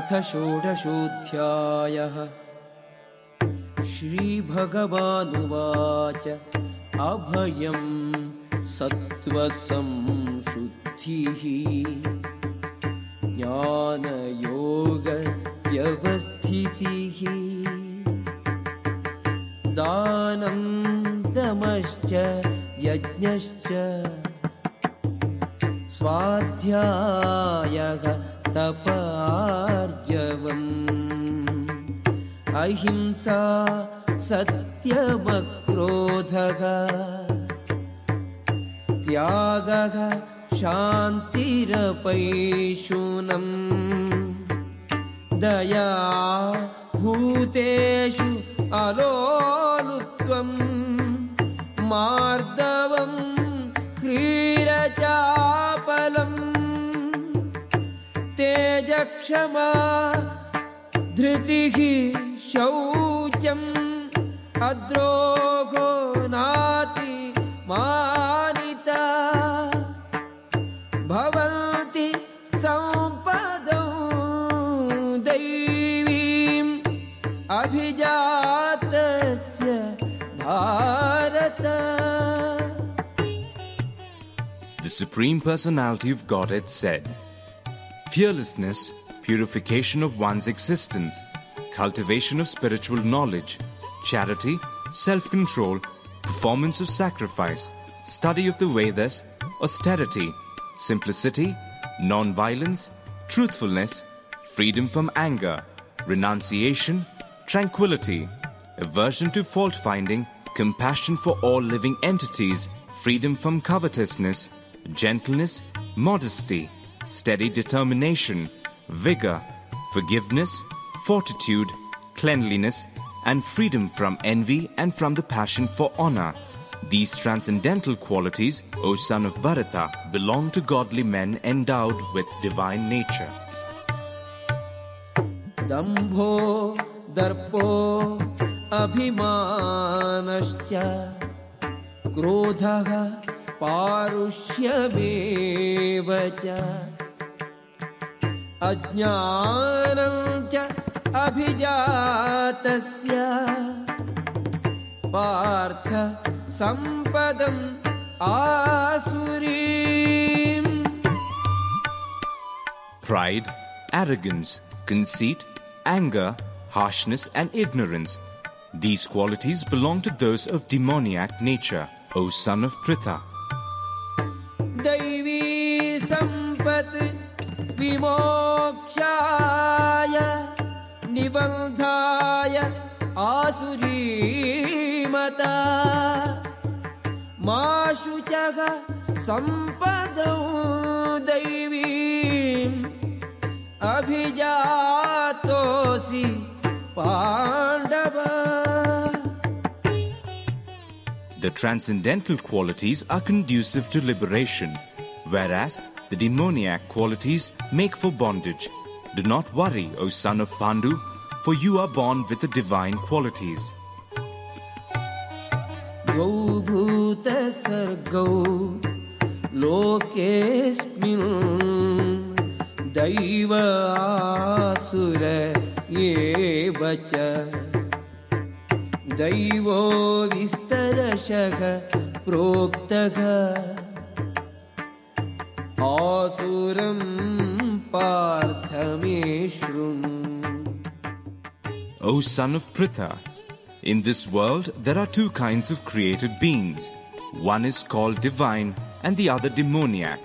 अथ षोडशोऽध्यायः। श्रीभगवानुवाच अभयम् सत्त्वसंशुद्धिः। ज्ञानयोगव्यवस्थितिः। दानं दमश्च यज्ञश्च। स्वाध्यायः तपार्जवम् अहिंसा सत्यमक्रोधः त्यागः शान्तिरपैशुनम्। दया भूतेषु अलोलुत्वम् मार्दवम् ह्रीरचापलम् तेजक्षमा धृतिः शौचम् अद्रोहो नाति मानिता भवन्ति सम्पदौ दैवीम् अभिजातस्य Bharat The Supreme Personality of Godhead said, Fearlessness, purification of one's existence, cultivation of spiritual knowledge, charity, self control, performance of sacrifice, study of the Vedas, austerity, simplicity, non violence, truthfulness, freedom from anger, renunciation, tranquility, aversion to fault finding, compassion for all living entities, freedom from covetousness, gentleness, modesty, steady determination, vigor, forgiveness, fortitude, cleanliness, and freedom from envy and from the passion for honor. These transcendental qualities, O son of Bharata, belong to godly men endowed with divine nature. दम्भो दर्पो अभिमानश्च क्रोधः पारुष्यमेव च अज्ञानं च अभिजातस्य Partha सम्पदम् आसुरीम् Pride, arrogance, conceit, anger, harshness, and ignorance. These qualities belong to those of demoniac nature, O son of Pritha. दैवी सम्पत् विमोक्षाय निबन्धाय आसुरीमता मा शुचः सम्पदौ दैवीम् अभिजातोऽसि Pandava The transcendental qualities are conducive to liberation, whereas the demoniac qualities make for bondage. Do not worry, O son of Pandu, for you are born with the divine qualities. द्वौ भूतसर्गौ लोकेऽस्मिन् दैव आसुर एव च दैवो विस्तरशः प्रोक्तः आसुरं पार्थ मे शृणु O son of Pritha, in this world there are two kinds of created beings. One is called divine and the other demoniac.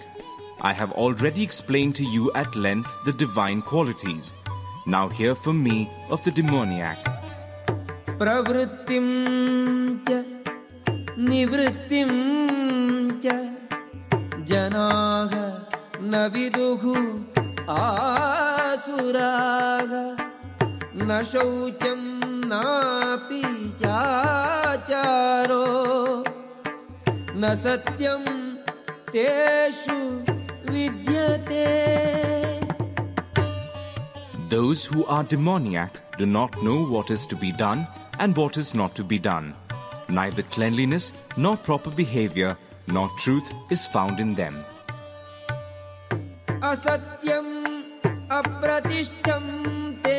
I have already explained to you at length the divine qualities. Now hear from me of the demoniac. प्रवृत्तिं च निवृत्तिं च जनाः न विदुः आसुराः न शौचं नापि चाचारो न सत्यं तेषु विद्यते Those who are demoniac do not know what is to be done and what is not to be done. Neither cleanliness nor proper behavior nor truth is found in them. असत्यं अप्रतिष्ठं ते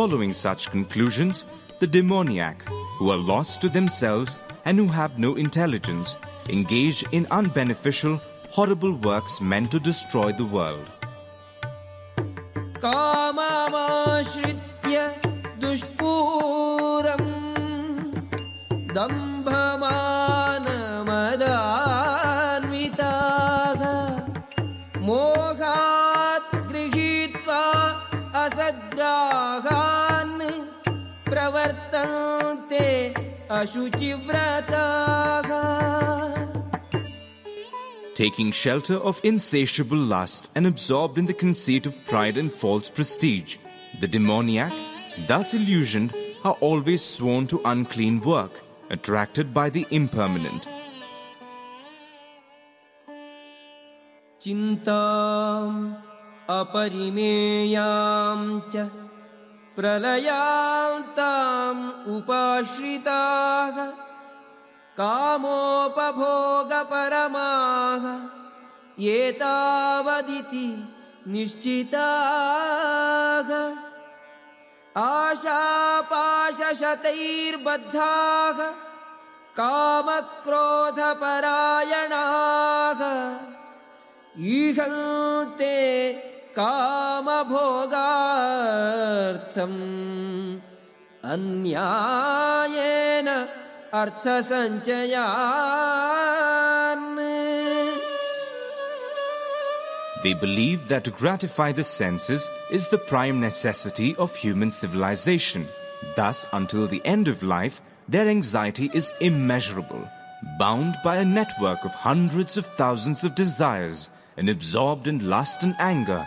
Following such conclusions, the demoniac, who are lost to themselves and who have no intelligence, engage in unbeneficial, horrible works meant to destroy the world. काममाश्रित्य दुष्पूरम् दम्भमानमदान्विताः taking shelter of insatiable lust and absorbed in the conceit of pride and false prestige. The demoniac, thus illusioned, are always sworn to unclean work, attracted by the impermanent. चिन्ताम् अपरिमेयां च प्रलयान्ताम् उपाश्रिताः कामोपभोगपरमाः एतावदिति निश्चिताः। आशापाशशतैर्बद्धाः कामक्रोधपरायणाः। ईहन्ते कामभोगार्थम् अन्यायेन अर्थसञ्चयान् They believe that to gratify the senses is the prime necessity of human civilization. Thus, until the end of life, their anxiety is immeasurable, bound by a network of hundreds of thousands of desires, and absorbed in lust and anger,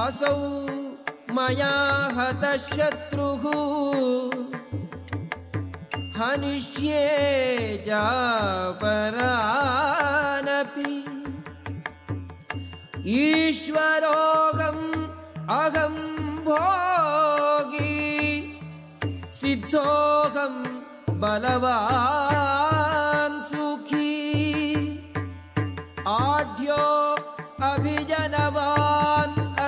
असौ मया हतः शत्रुः हनिष्ये चापरानपि ईश्वरोऽहम् अहं भोगी। सिद्धोऽहम् बलवान् सुखी। आढ्यो अभिजनवान्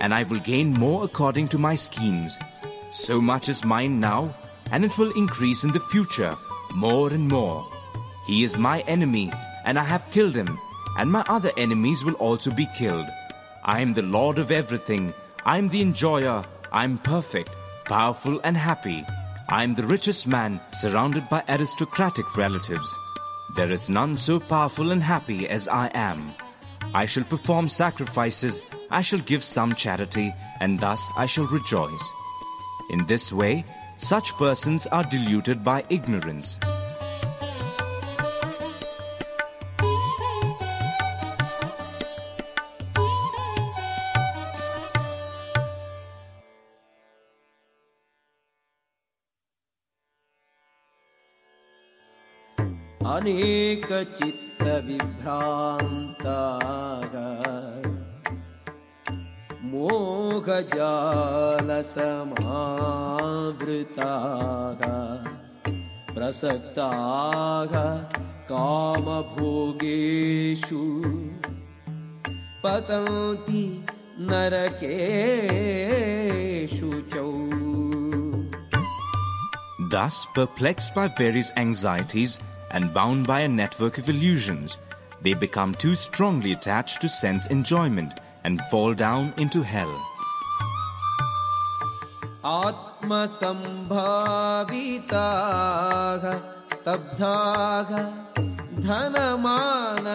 and I will gain more according to my schemes. So much is mine now, and it will increase in the future, more and more. He is my enemy, and I have killed him, and my other enemies will also be killed. I am the Lord of everything. I am the enjoyer. I am perfect, powerful, and happy. I am the richest man, surrounded by aristocratic relatives. There is none so powerful and happy as I am. I shall perform sacrifices, I shall give some charity, and thus I shall rejoice. In this way, such persons are deluded by ignorance. अनेकचित्तविभ्रान्ताः मोहजालसमावृताः प्रसक्ताः कामभोगेषु पतन्ति नरकेषु च Thus, perplexed by various anxieties and bound by a network of illusions, they become too strongly attached to sense enjoyment and fall down into hell. आत्मसम्भाविताः स्तब्धाः Dhanman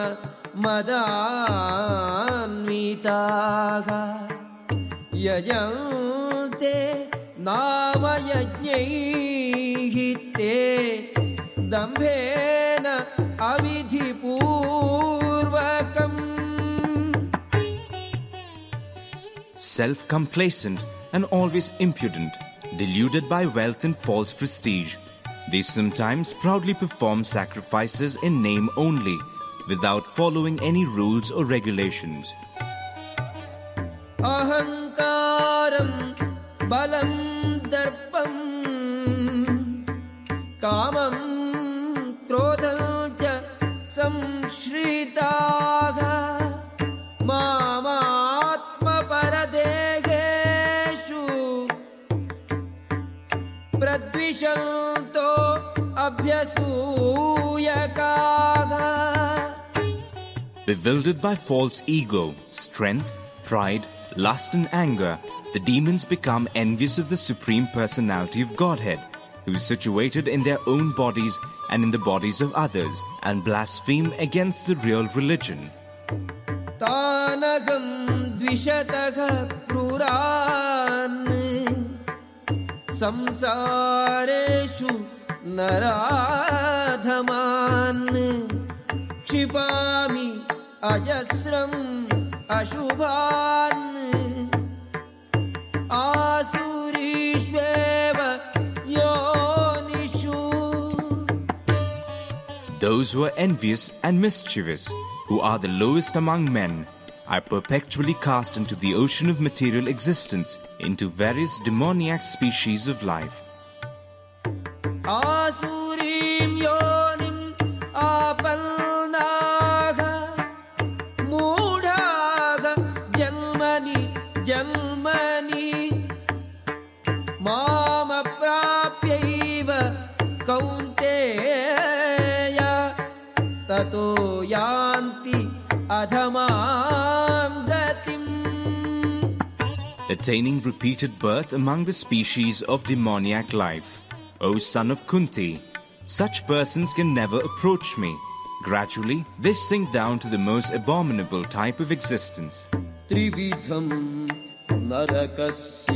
मदान्विताः यजन्ते नामयज्ञैः ते दम्भेन अविधिपूर्वकम् self complacent, and always impudent, deluded by wealth and false prestige. They sometimes proudly perform sacrifices in name only, without following any rules or regulations. Ahankaram balam Bewildered by false ego, strength, pride, lust, and anger, the demons become envious of the Supreme Personality of Godhead, who is situated in their own bodies and in the bodies of others, and blaspheme against the real religion. तानहं द्विषतः क्रूरान् संसारेषु नराधमान् क्षिपामि अजस्रम् अशुभान् आसुरीष्वेव योनिषु Those who are envious and mischievous, who are the lowest among men, are perpetually cast into the ocean of material existence, into various demoniac species of life. attaining repeated birth among the species of demoniac life. O son of Kunti, such persons can never approach me. Gradually, they sink down to the most abominable type of existence. त्रिविधं नरकस्येदम्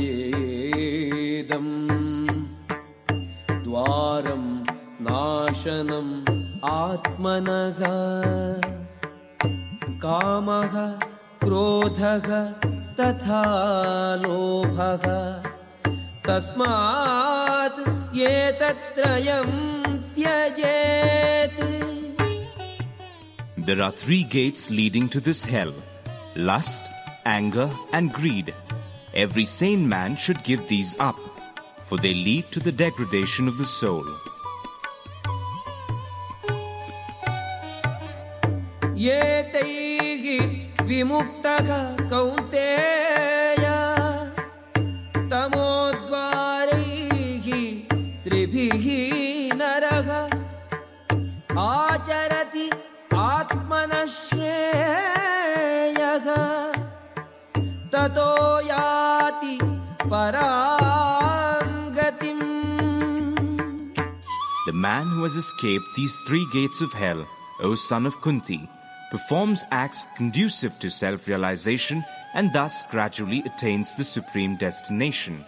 द्वारं नाशनम् आत्मनः कामः क्रोधः तथा लोभः तस्मात् एतत्त्रयं त्यजेत् There are three gates leading to this hell lust, anger, and greed. Every sane man should give these up, for they lead to the degradation of the soul. एतैः विमुक्तः कौन्तेय तमोद्वारैः त्रिभिः नरः आचरति आत्मनः श्रेयः ततो याति परां गतिम् The man who has escaped these three gates of hell, O son of Kunti, performs acts conducive to self realization and thus gradually attains the supreme destination.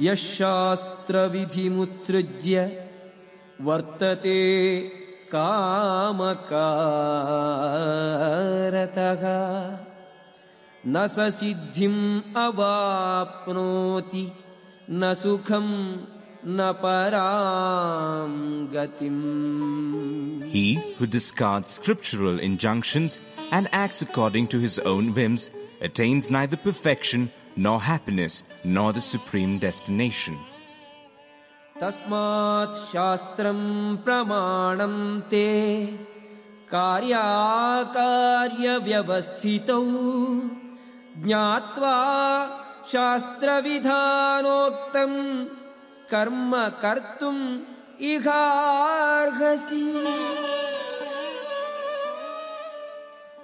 यः शास्त्रविधिमुत्सृज्य वर्तते कामकारतः न स सिद्धिम् अवाप्नोति न सुखं न परां गतिम् He who discards scriptural injunctions and acts according to his own whims attains neither perfection nor happiness nor the supreme destination. तस्मात् शास्त्रं प्रमाणं ते कार्याकार्यव्यवस्थितौ ज्ञात्वा शास्त्रविधानोक्तं कर्म कर्तुम् इहार्हसि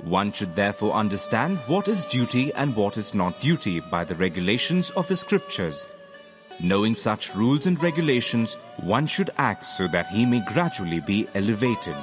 One should therefore understand what is duty and what is not duty by the regulations of the scriptures. Knowing such rules and regulations, one should act so that he may gradually be elevated.